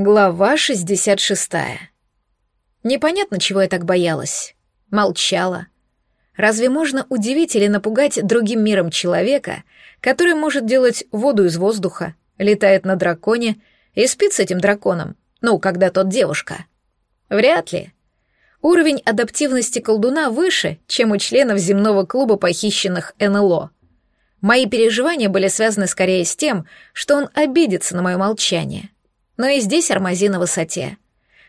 Глава 66. Непонятно, чего я так боялась. Молчала. Разве можно удивить или напугать другим миром человека, который может делать воду из воздуха, летает на драконе и спит с этим драконом, ну, когда тот девушка? Вряд ли. Уровень адаптивности колдуна выше, чем у членов земного клуба похищенных НЛО. Мои переживания были связаны скорее с тем, что он обидится на мое молчание — но и здесь Армази на высоте.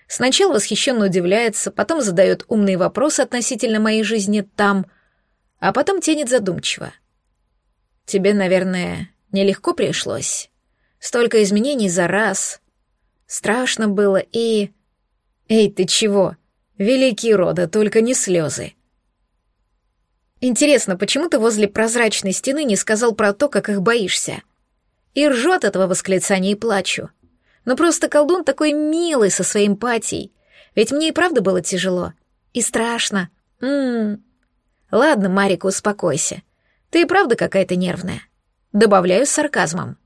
Сначала восхищенно удивляется, потом задает умные вопросы относительно моей жизни там, а потом тянет задумчиво. Тебе, наверное, нелегко пришлось. Столько изменений за раз. Страшно было и... Эй, ты чего? Великий рода, только не слезы. Интересно, почему ты возле прозрачной стены не сказал про то, как их боишься? И ржу от этого восклицания и плачу. Но просто колдун такой милый со своей эмпатией. Ведь мне и правда было тяжело. И страшно. Ммм. Ладно, Марика, успокойся. Ты и правда какая-то нервная. Добавляю с сарказмом.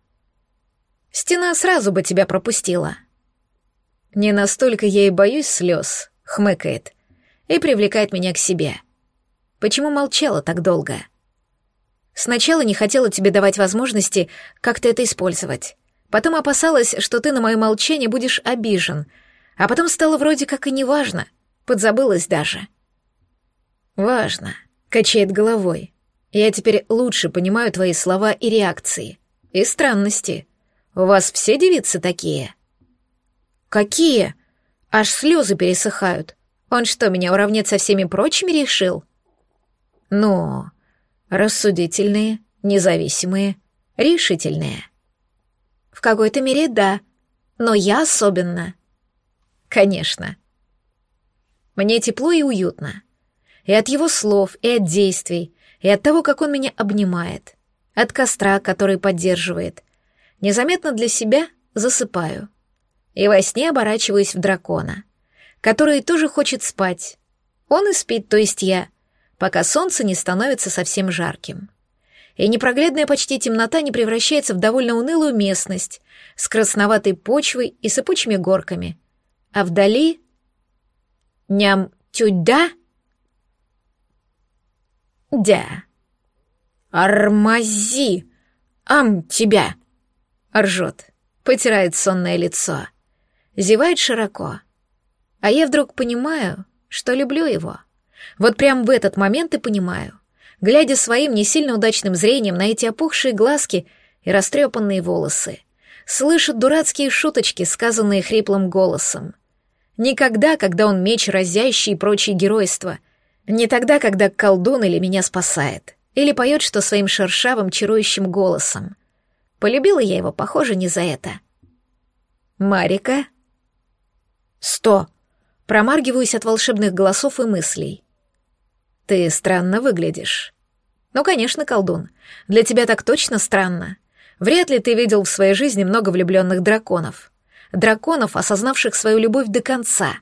Стена сразу бы тебя пропустила. Не настолько я и боюсь слез, хмыкает, и привлекает меня к себе. Почему молчала так долго? Сначала не хотела тебе давать возможности как-то это использовать. Потом опасалась, что ты на мое молчание будешь обижен, а потом стало вроде как и неважно, подзабылась даже. «Важно», — качает головой. «Я теперь лучше понимаю твои слова и реакции. И странности. У вас все девицы такие?» «Какие?» Аж слезы пересыхают. Он что, меня уравнять со всеми прочими решил? Ну, рассудительные, независимые, решительные. В какой-то мере да, но я особенно. Конечно. Мне тепло и уютно. И от его слов, и от действий, и от того, как он меня обнимает. От костра, который поддерживает. Незаметно для себя засыпаю. И во сне оборачиваюсь в дракона, который тоже хочет спать. Он и спит, то есть я, пока солнце не становится совсем жарким и непроглядная почти темнота не превращается в довольно унылую местность с красноватой почвой и сыпучими горками. А вдали... Ням-тюдя? Да. Армази! Ам тебя! Ржет, потирает сонное лицо. Зевает широко. А я вдруг понимаю, что люблю его. Вот прям в этот момент и понимаю глядя своим не сильно удачным зрением на эти опухшие глазки и растрепанные волосы. Слышит дурацкие шуточки, сказанные хриплым голосом. Никогда, когда он меч разящий и прочие геройства. Не тогда, когда колдун или меня спасает. Или поет что своим шершавым, чарующим голосом. Полюбила я его, похоже, не за это. Марика? Сто. Промаргиваюсь от волшебных голосов и мыслей. Ты странно выглядишь. Ну, конечно, колдун. Для тебя так точно странно. Вряд ли ты видел в своей жизни много влюбленных драконов. Драконов, осознавших свою любовь до конца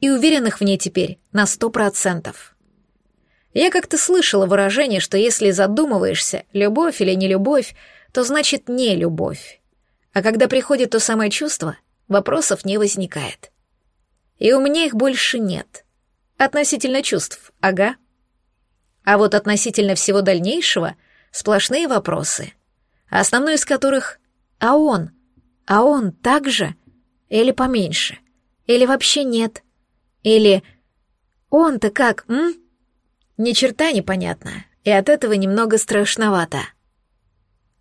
и уверенных в ней теперь на сто процентов. Я как-то слышала выражение, что если задумываешься, любовь или не любовь, то значит не любовь. А когда приходит то самое чувство, вопросов не возникает. И у меня их больше нет. Относительно чувств, ага. А вот относительно всего дальнейшего сплошные вопросы, основной из которых «А он? А он так же? Или поменьше? Или вообще нет? Или он-то как, м?» Ни черта непонятно, и от этого немного страшновато.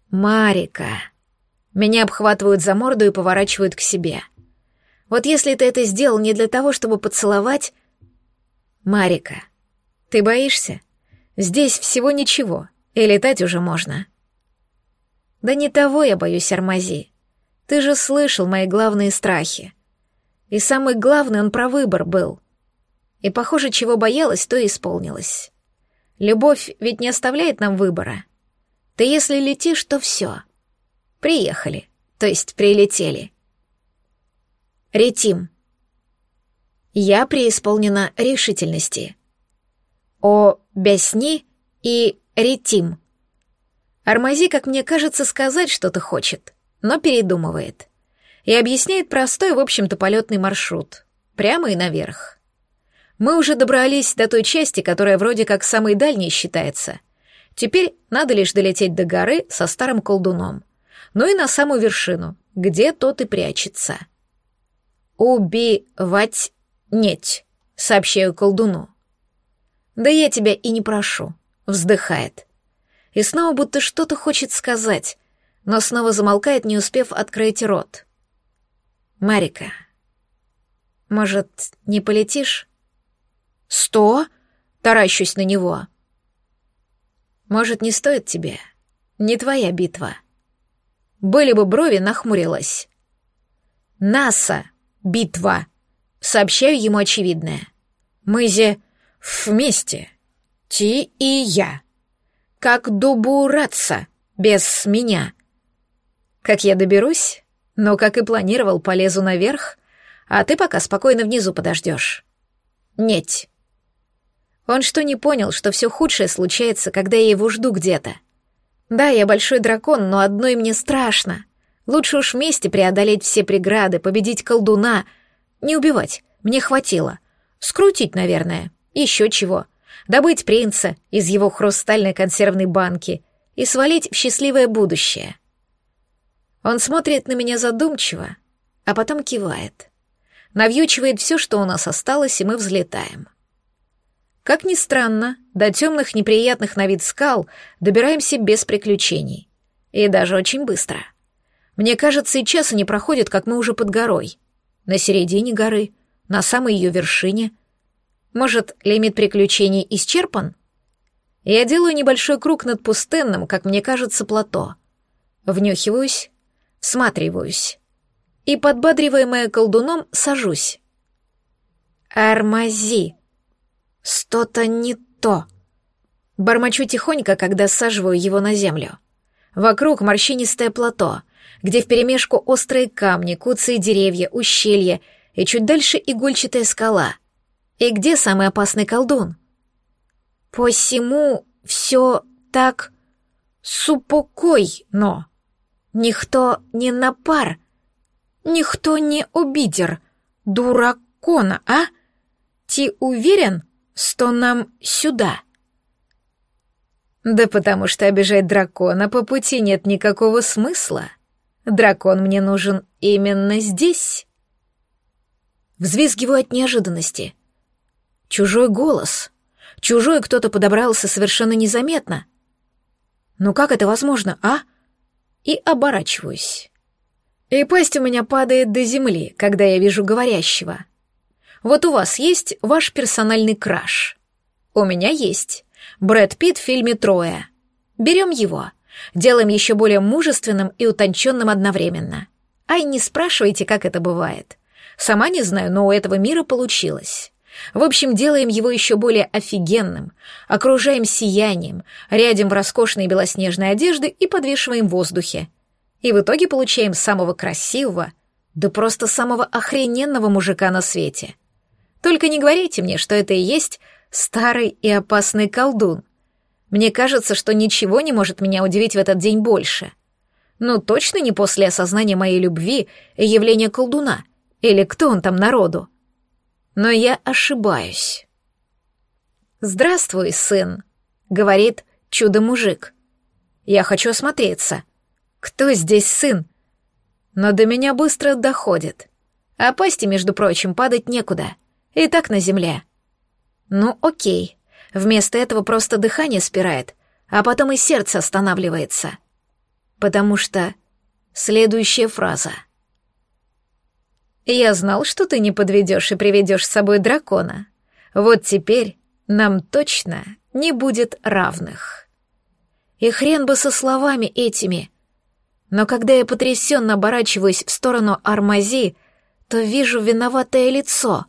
«Марика!» Меня обхватывают за морду и поворачивают к себе. Вот если ты это сделал не для того, чтобы поцеловать... Марика, ты боишься? Здесь всего ничего, и летать уже можно. Да не того я боюсь, Армази. Ты же слышал мои главные страхи. И самый главный он про выбор был. И, похоже, чего боялась, то и исполнилось. Любовь ведь не оставляет нам выбора. Ты если летишь, то все. Приехали, то есть прилетели. Ретим. Я преисполнена решительности. О Бясни и Ретим. Армази, как мне кажется, сказать что-то хочет, но передумывает. и объясняет простой, в общем-то, полетный маршрут. Прямо и наверх. Мы уже добрались до той части, которая вроде как самой дальней считается. Теперь надо лишь долететь до горы со старым колдуном. Ну и на самую вершину, где тот и прячется. «Убивать нет», — сообщаю колдуну. «Да я тебя и не прошу», — вздыхает. И снова будто что-то хочет сказать, но снова замолкает, не успев открыть рот. «Марика, может, не полетишь?» «Сто?» — таращусь на него. «Может, не стоит тебе? Не твоя битва». Были бы брови, нахмурилась. «НАСА! Битва!» — сообщаю ему очевидное. «Мы зе вместе, ти и я. Как добураться без меня?» «Как я доберусь?» «Ну, как и планировал, полезу наверх, а ты пока спокойно внизу подождешь». «Нет». Он что, не понял, что все худшее случается, когда я его жду где-то? Да, я большой дракон, но одной мне страшно. Лучше уж вместе преодолеть все преграды, победить колдуна. Не убивать, мне хватило. Скрутить, наверное, еще чего. Добыть принца из его хрустальной консервной банки и свалить в счастливое будущее. Он смотрит на меня задумчиво, а потом кивает. Навьючивает все, что у нас осталось, и мы взлетаем. Как ни странно, до темных неприятных на вид скал добираемся без приключений. И даже очень быстро. Мне кажется, и часа не проходит, как мы уже под горой. На середине горы, на самой ее вершине. Может, лимит приключений исчерпан? Я делаю небольшой круг над пустынным, как мне кажется, плато. Внюхиваюсь, всматриваюсь. И, подбадриваемая колдуном, сажусь. «Армази!» Что-то не то. Бормочу тихонько, когда саживаю его на землю. Вокруг морщинистое плато, где вперемешку острые камни, куцые деревья, ущелья и чуть дальше игольчатая скала. И где самый опасный колдун? Посему все так супокойно. Никто не напар, никто не обидер дуракона, а? Ти уверен, что нам сюда?» «Да потому что обижать дракона по пути нет никакого смысла. Дракон мне нужен именно здесь». Взвизгиваю от неожиданности. Чужой голос. Чужой кто-то подобрался совершенно незаметно. Ну как это возможно, а? И оборачиваюсь. И пасть у меня падает до земли, когда я вижу говорящего. Вот у вас есть ваш персональный краш? У меня есть. Брэд Питт в фильме «Троя». Берем его. Делаем еще более мужественным и утонченным одновременно. Ай, не спрашивайте, как это бывает. Сама не знаю, но у этого мира получилось. В общем, делаем его еще более офигенным, окружаем сиянием, рядим в роскошные белоснежные одежды и подвешиваем в воздухе. И в итоге получаем самого красивого, да просто самого охрененного мужика на свете. Только не говорите мне, что это и есть старый и опасный колдун. Мне кажется, что ничего не может меня удивить в этот день больше. Ну, точно не после осознания моей любви и явления колдуна. Или кто он там народу. Но я ошибаюсь. «Здравствуй, сын», — говорит чудо-мужик. «Я хочу осмотреться. Кто здесь сын?» Но до меня быстро доходит. А пасти, между прочим, падать некуда — и так на земле. Ну, окей. Вместо этого просто дыхание спирает, а потом и сердце останавливается. Потому что... Следующая фраза. «Я знал, что ты не подведешь и приведешь с собой дракона. Вот теперь нам точно не будет равных». И хрен бы со словами этими. Но когда я потрясенно оборачиваюсь в сторону Армази, то вижу виноватое лицо —